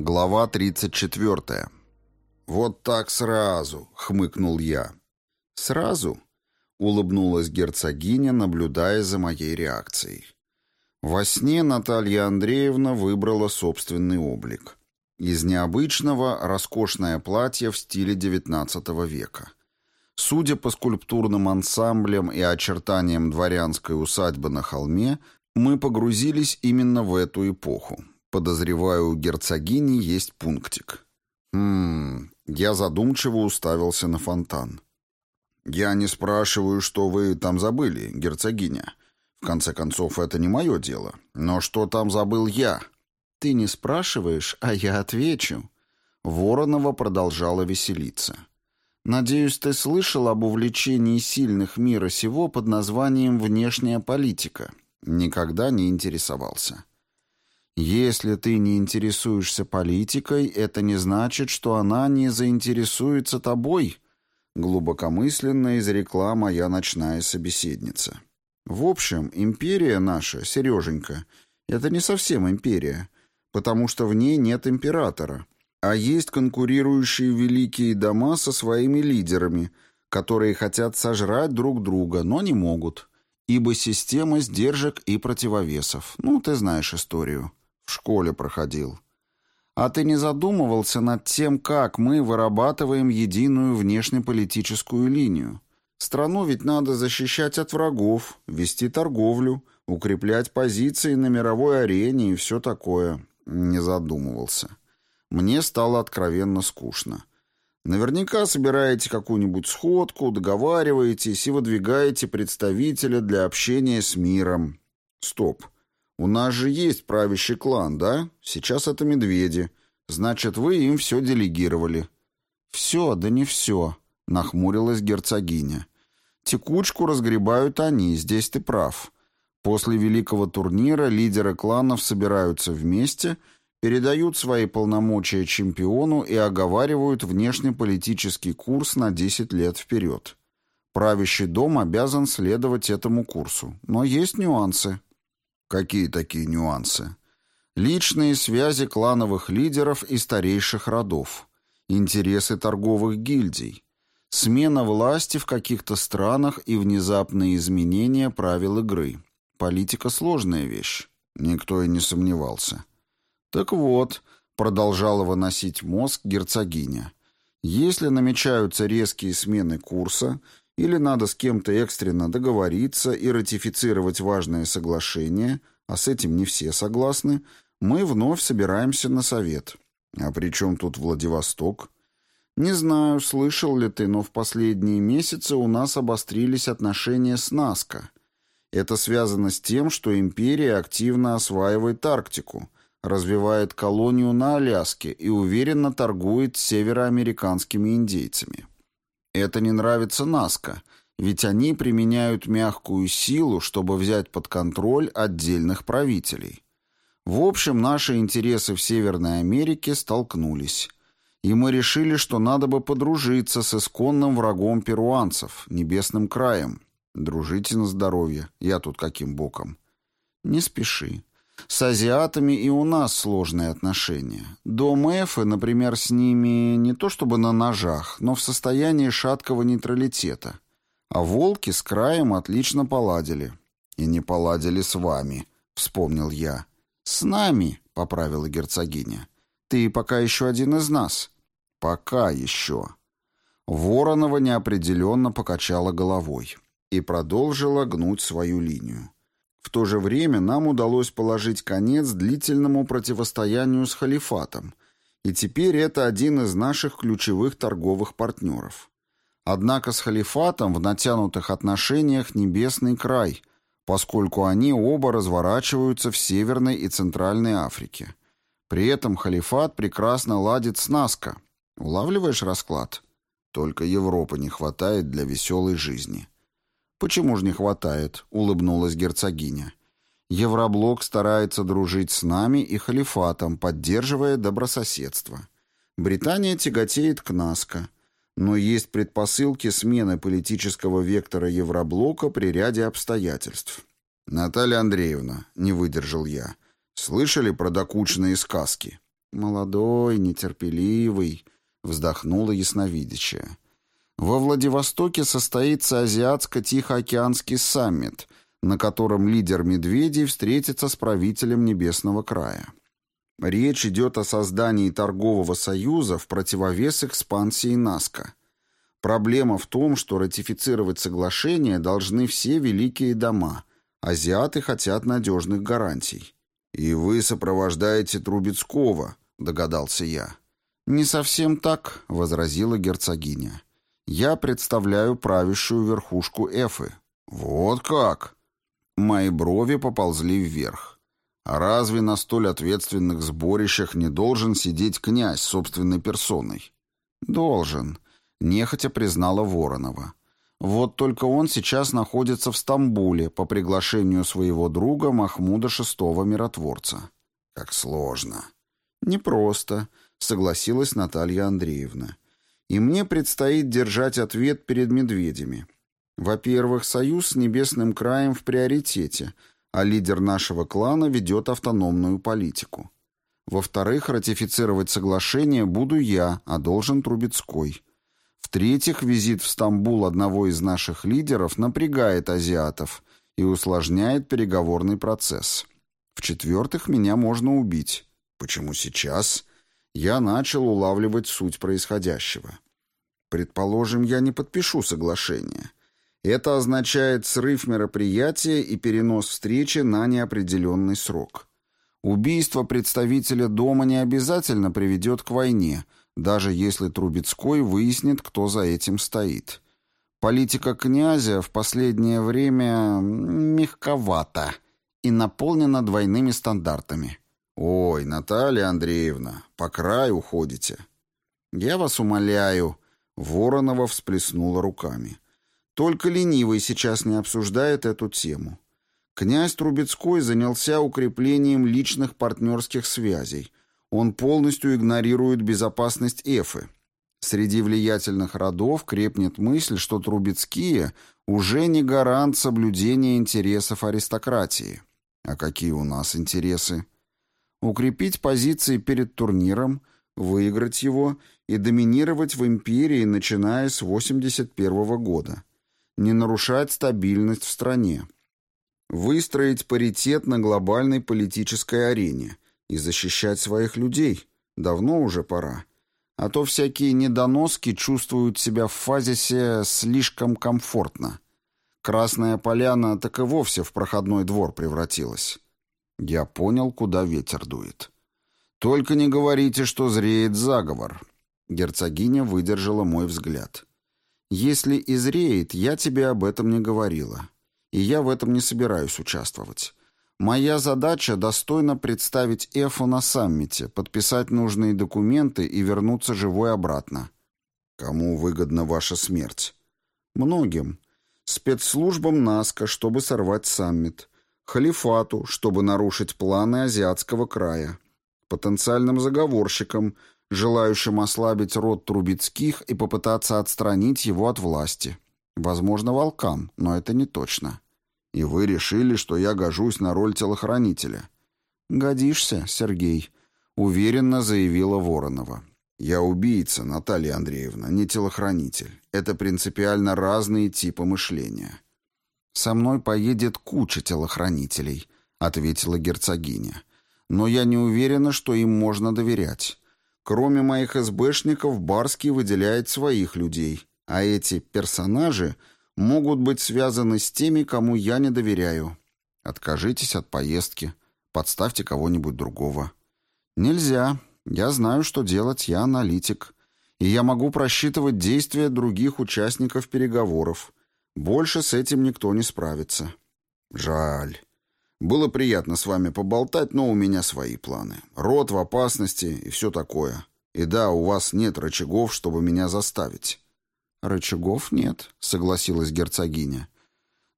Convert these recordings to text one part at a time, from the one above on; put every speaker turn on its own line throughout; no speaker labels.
Глава 34. «Вот так сразу», — хмыкнул я. «Сразу?» — улыбнулась герцогиня, наблюдая за моей реакцией. Во сне Наталья Андреевна выбрала собственный облик. Из необычного — роскошное платье в стиле XIX века. Судя по скульптурным ансамблям и очертаниям дворянской усадьбы на холме, мы погрузились именно в эту эпоху. Подозреваю, у герцогини есть пунктик. Хм, я задумчиво уставился на фонтан. Я не спрашиваю, что вы там забыли, герцогиня. В конце концов, это не мое дело. Но что там забыл я? Ты не спрашиваешь, а я отвечу. Воронова продолжала веселиться. Надеюсь, ты слышал об увлечении сильных мира сего под названием «внешняя политика». Никогда не интересовался. Если ты не интересуешься политикой, это не значит, что она не заинтересуется тобой, глубокомысленно изрекла моя ночная собеседница. В общем, империя наша, Сереженька, это не совсем империя, потому что в ней нет императора, а есть конкурирующие великие дома со своими лидерами, которые хотят сожрать друг друга, но не могут, ибо система сдержек и противовесов. Ну, ты знаешь историю. Школе проходил. А ты не задумывался над тем, как мы вырабатываем единую внешнеполитическую линию? Страну ведь надо защищать от врагов, вести торговлю, укреплять позиции на мировой арене и все такое. Не задумывался. Мне стало откровенно скучно. Наверняка собираете какую-нибудь сходку, договариваетесь и выдвигаете представителя для общения с миром. Стоп. «У нас же есть правящий клан, да? Сейчас это медведи. Значит, вы им все делегировали». «Все, да не все», — нахмурилась герцогиня. «Текучку разгребают они, здесь ты прав. После великого турнира лидеры кланов собираются вместе, передают свои полномочия чемпиону и оговаривают внешнеполитический курс на 10 лет вперед. Правящий дом обязан следовать этому курсу, но есть нюансы». Какие такие нюансы? Личные связи клановых лидеров и старейших родов. Интересы торговых гильдий. Смена власти в каких-то странах и внезапные изменения правил игры. Политика – сложная вещь. Никто и не сомневался. Так вот, продолжала выносить мозг герцогиня. Если намечаются резкие смены курса – или надо с кем-то экстренно договориться и ратифицировать важное соглашение, а с этим не все согласны, мы вновь собираемся на совет. А при чем тут Владивосток? Не знаю, слышал ли ты, но в последние месяцы у нас обострились отношения с НАСКО. Это связано с тем, что империя активно осваивает Арктику, развивает колонию на Аляске и уверенно торгует с североамериканскими индейцами. Это не нравится Наско, ведь они применяют мягкую силу, чтобы взять под контроль отдельных правителей. В общем, наши интересы в Северной Америке столкнулись. И мы решили, что надо бы подружиться с исконным врагом перуанцев, Небесным краем. Дружите на здоровье. Я тут каким боком? Не спеши. С азиатами и у нас сложные отношения. Дом Эфы, например, с ними не то чтобы на ножах, но в состоянии шаткого нейтралитета. А волки с краем отлично поладили. И не поладили с вами, вспомнил я. С нами, поправила герцогиня. Ты пока еще один из нас. Пока еще. Воронова неопределенно покачала головой и продолжила гнуть свою линию. В то же время нам удалось положить конец длительному противостоянию с халифатом, и теперь это один из наших ключевых торговых партнеров. Однако с халифатом в натянутых отношениях небесный край, поскольку они оба разворачиваются в Северной и Центральной Африке. При этом халифат прекрасно ладит с Наска. Улавливаешь расклад? Только Европы не хватает для веселой жизни. «Почему же не хватает?» — улыбнулась герцогиня. «Евроблок старается дружить с нами и халифатом, поддерживая добрососедство. Британия тяготеет к НАСКО. Но есть предпосылки смены политического вектора Евроблока при ряде обстоятельств». «Наталья Андреевна», — не выдержал я, — «слышали про докучные сказки?» «Молодой, нетерпеливый», — вздохнула ясновидящая. «Во Владивостоке состоится Азиатско-Тихоокеанский саммит, на котором лидер Медведей встретится с правителем Небесного края. Речь идет о создании торгового союза в противовес экспансии НАСКО. Проблема в том, что ратифицировать соглашение должны все великие дома. Азиаты хотят надежных гарантий. «И вы сопровождаете Трубецкого», — догадался я. «Не совсем так», — возразила герцогиня. «Я представляю правящую верхушку Эфы». «Вот как!» Мои брови поползли вверх. А разве на столь ответственных сборищах не должен сидеть князь собственной персоной? Должен, нехотя признала Воронова. Вот только он сейчас находится в Стамбуле по приглашению своего друга Махмуда VI Миротворца. Как сложно. Непросто, согласилась Наталья Андреевна. И мне предстоит держать ответ перед медведями. Во-первых, союз с Небесным краем в приоритете, а лидер нашего клана ведет автономную политику. Во-вторых, ратифицировать соглашение буду я, а должен Трубецкой. В-третьих, визит в Стамбул одного из наших лидеров напрягает азиатов и усложняет переговорный процесс. В-четвертых, меня можно убить. Почему сейчас? Я начал улавливать суть происходящего. Предположим, я не подпишу соглашение. Это означает срыв мероприятия и перенос встречи на неопределенный срок. Убийство представителя дома не обязательно приведет к войне, даже если Трубецкой выяснит, кто за этим стоит. Политика князя в последнее время мягковата и наполнена двойными стандартами. «Ой, Наталья Андреевна, по краю ходите». «Я вас умоляю», — Воронова всплеснула руками. Только ленивый сейчас не обсуждает эту тему. Князь Трубецкой занялся укреплением личных партнерских связей. Он полностью игнорирует безопасность Эфы. Среди влиятельных родов крепнет мысль, что Трубецкие уже не гарант соблюдения интересов аристократии. А какие у нас интересы? Укрепить позиции перед турниром, выиграть его и доминировать в империи, начиная с 81 года не нарушать стабильность в стране, выстроить паритет на глобальной политической арене и защищать своих людей. Давно уже пора. А то всякие недоноски чувствуют себя в фазисе слишком комфортно. Красная поляна так и вовсе в проходной двор превратилась. Я понял, куда ветер дует. «Только не говорите, что зреет заговор». Герцогиня выдержала мой взгляд. Если изреет, я тебе об этом не говорила. И я в этом не собираюсь участвовать. Моя задача — достойно представить Эфу на саммите, подписать нужные документы и вернуться живой обратно. Кому выгодна ваша смерть? Многим. Спецслужбам НАСКО, чтобы сорвать саммит. Халифату, чтобы нарушить планы азиатского края. Потенциальным заговорщикам — желающим ослабить род Трубецких и попытаться отстранить его от власти. Возможно, волкам, но это не точно. И вы решили, что я гожусь на роль телохранителя. «Годишься, Сергей», — уверенно заявила Воронова. «Я убийца, Наталья Андреевна, не телохранитель. Это принципиально разные типы мышления». «Со мной поедет куча телохранителей», — ответила герцогиня. «Но я не уверена, что им можно доверять. Кроме моих СБшников, Барский выделяет своих людей, а эти персонажи могут быть связаны с теми, кому я не доверяю. Откажитесь от поездки, подставьте кого-нибудь другого. Нельзя. Я знаю, что делать, я аналитик. И я могу просчитывать действия других участников переговоров. Больше с этим никто не справится. Жаль. Было приятно с вами поболтать, но у меня свои планы. Род в опасности и все такое. И да, у вас нет рычагов, чтобы меня заставить». «Рычагов нет», — согласилась герцогиня.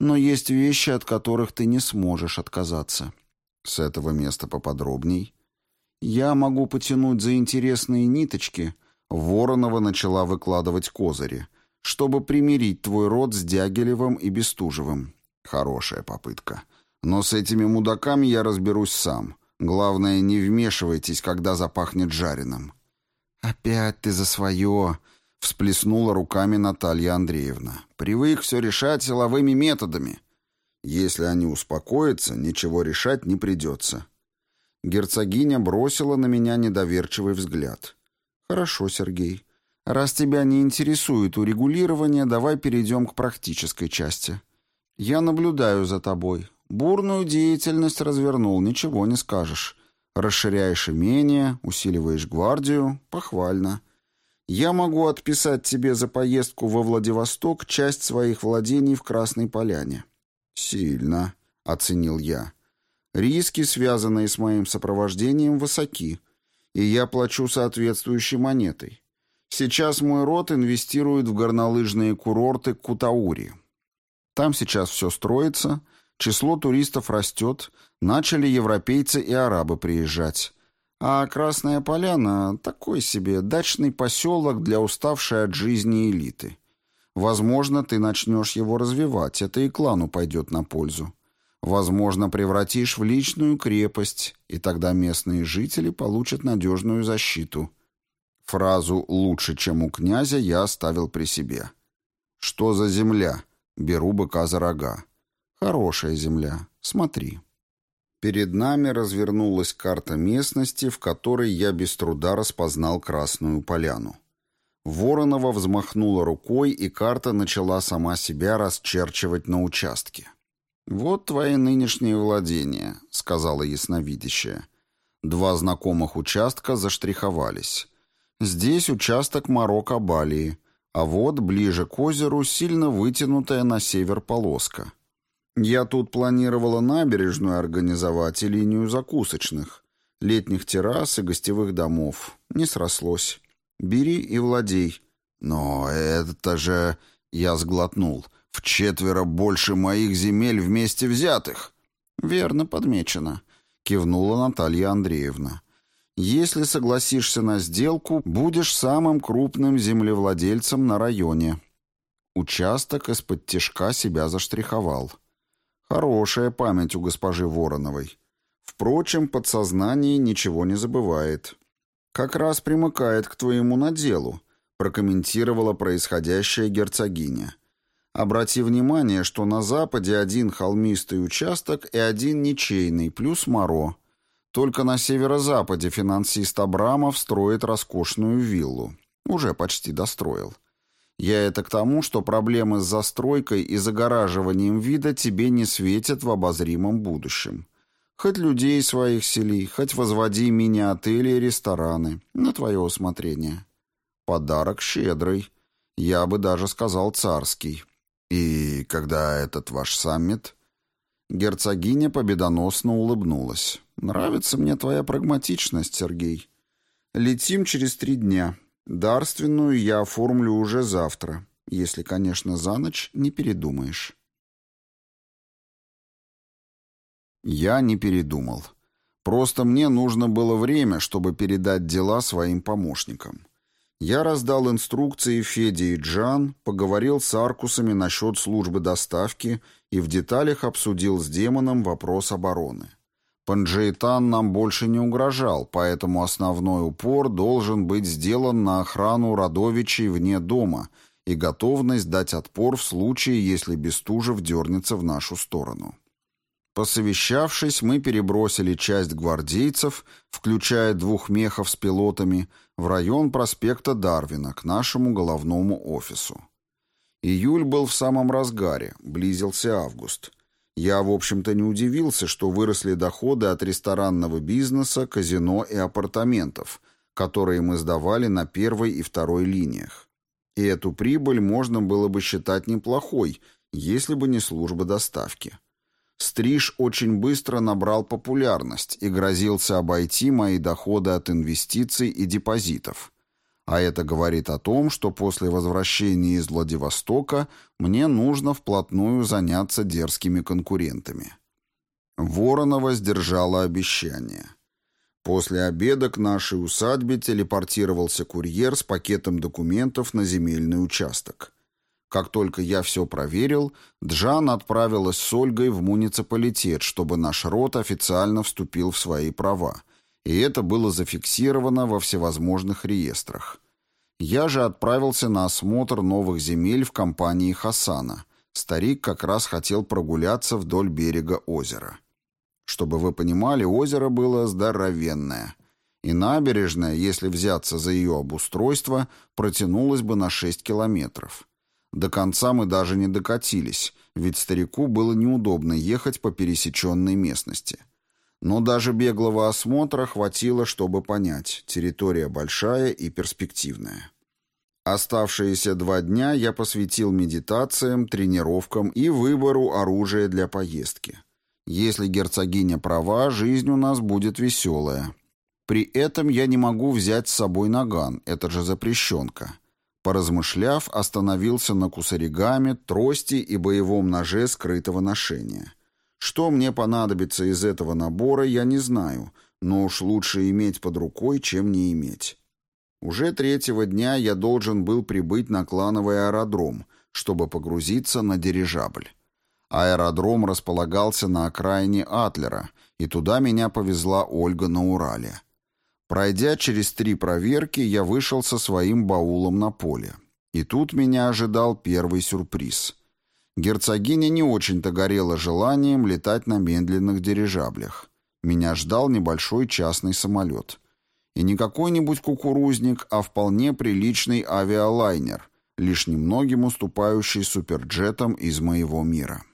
«Но есть вещи, от которых ты не сможешь отказаться». «С этого места поподробней». «Я могу потянуть за интересные ниточки», — Воронова начала выкладывать козыри, «чтобы примирить твой род с Дягилевым и Бестужевым». «Хорошая попытка». Но с этими мудаками я разберусь сам. Главное, не вмешивайтесь, когда запахнет жареным».
«Опять ты за свое!» — всплеснула руками Наталья Андреевна.
«Привык все решать силовыми методами. Если они успокоятся, ничего решать не придется». Герцогиня бросила на меня недоверчивый взгляд. «Хорошо, Сергей. Раз тебя не интересует урегулирование, давай перейдем к практической части. Я наблюдаю за тобой. Бурную деятельность развернул, ничего не скажешь. Расширяешь имение, усиливаешь гвардию, похвально. Я могу отписать тебе за поездку во Владивосток часть своих владений в Красной Поляне. Сильно, оценил я. Риски, связанные с моим сопровождением, высоки, и я плачу соответствующей монетой. Сейчас мой род инвестирует в горнолыжные курорты Кутаури. Там сейчас все строится — Число туристов растет, начали европейцы и арабы приезжать. А Красная Поляна — такой себе дачный поселок для уставшей от жизни элиты. Возможно, ты начнешь его развивать, это и клану пойдет на пользу. Возможно, превратишь в личную крепость, и тогда местные жители получат надежную защиту. Фразу «лучше, чем у князя» я оставил при себе. «Что за земля?» Беру быка за рога. Хорошая земля. Смотри. Перед нами развернулась карта местности, в которой я без труда распознал Красную Поляну. Воронова взмахнула рукой, и карта начала сама себя расчерчивать на участке. «Вот твои нынешние владения», — сказала ясновидящая. Два знакомых участка заштриховались. Здесь участок Марокко-Балии, а вот ближе к озеру сильно вытянутая на север полоска — я тут планировала набережную организовать и линию закусочных, летних террас и гостевых домов. Не срослось. Бери и владей. Но это же... Я сглотнул. В четверо больше моих земель вместе взятых. Верно подмечено. Кивнула Наталья Андреевна. Если согласишься на сделку, будешь самым крупным землевладельцем на районе. Участок из-под тяжка себя заштриховал. Хорошая память у госпожи Вороновой. Впрочем, подсознание ничего не забывает. Как раз примыкает к твоему наделу, прокомментировала происходящее герцогиня. Обрати внимание, что на западе один холмистый участок и один ничейный, плюс моро. Только на северо-западе финансист Абрамов строит роскошную виллу. Уже почти достроил. Я это к тому, что проблемы с застройкой и загораживанием вида тебе не светят в обозримом будущем. Хоть людей своих сели, хоть возводи мини-отели и рестораны. На твое усмотрение. Подарок щедрый. Я бы даже сказал царский. И когда этот ваш саммит? Герцогиня победоносно улыбнулась. Нравится мне твоя прагматичность, Сергей. Летим через три дня. Дарственную я оформлю уже завтра, если, конечно, за ночь не передумаешь. Я не передумал. Просто мне нужно было время, чтобы передать дела своим помощникам. Я раздал инструкции Феде и Джан, поговорил с Аркусами насчет службы доставки и в деталях обсудил с демоном вопрос обороны. Панджейтан нам больше не угрожал, поэтому основной упор должен быть сделан на охрану родовичей вне дома и готовность дать отпор в случае, если Бестужев дернется в нашу сторону. Посовещавшись, мы перебросили часть гвардейцев, включая двух мехов с пилотами, в район проспекта Дарвина, к нашему головному офису. Июль был в самом разгаре, близился август. Я, в общем-то, не удивился, что выросли доходы от ресторанного бизнеса, казино и апартаментов, которые мы сдавали на первой и второй линиях. И эту прибыль можно было бы считать неплохой, если бы не служба доставки. Стриж очень быстро набрал популярность и грозился обойти мои доходы от инвестиций и депозитов. А это говорит о том, что после возвращения из Владивостока мне нужно вплотную заняться дерзкими конкурентами. Воронова сдержала обещание. После обеда к нашей усадьбе телепортировался курьер с пакетом документов на земельный участок. Как только я все проверил, Джан отправилась с Ольгой в муниципалитет, чтобы наш род официально вступил в свои права, и это было зафиксировано во всевозможных реестрах. Я же отправился на осмотр новых земель в компании Хасана. Старик как раз хотел прогуляться вдоль берега озера. Чтобы вы понимали, озеро было здоровенное. И набережная, если взяться за ее обустройство, протянулась бы на 6 километров. До конца мы даже не докатились, ведь старику было неудобно ехать по пересеченной местности. Но даже беглого осмотра хватило, чтобы понять, территория большая и перспективная. Оставшиеся два дня я посвятил медитациям, тренировкам и выбору оружия для поездки. Если герцогиня права, жизнь у нас будет веселая. При этом я не могу взять с собой наган, это же запрещенка. Поразмышляв, остановился на кусаригаме, трости и боевом ноже скрытого ношения. Что мне понадобится из этого набора, я не знаю, но уж лучше иметь под рукой, чем не иметь. Уже третьего дня я должен был прибыть на клановый аэродром, чтобы погрузиться на дирижабль. Аэродром располагался на окраине Атлера, и туда меня повезла Ольга на Урале. Пройдя через три проверки, я вышел со своим баулом на поле. И тут меня ожидал первый сюрприз. Герцогиня не очень-то горела желанием летать на медленных дирижаблях. Меня ждал небольшой частный самолет. И не какой-нибудь кукурузник, а вполне приличный авиалайнер, лишь немногим уступающий суперджетам из моего мира.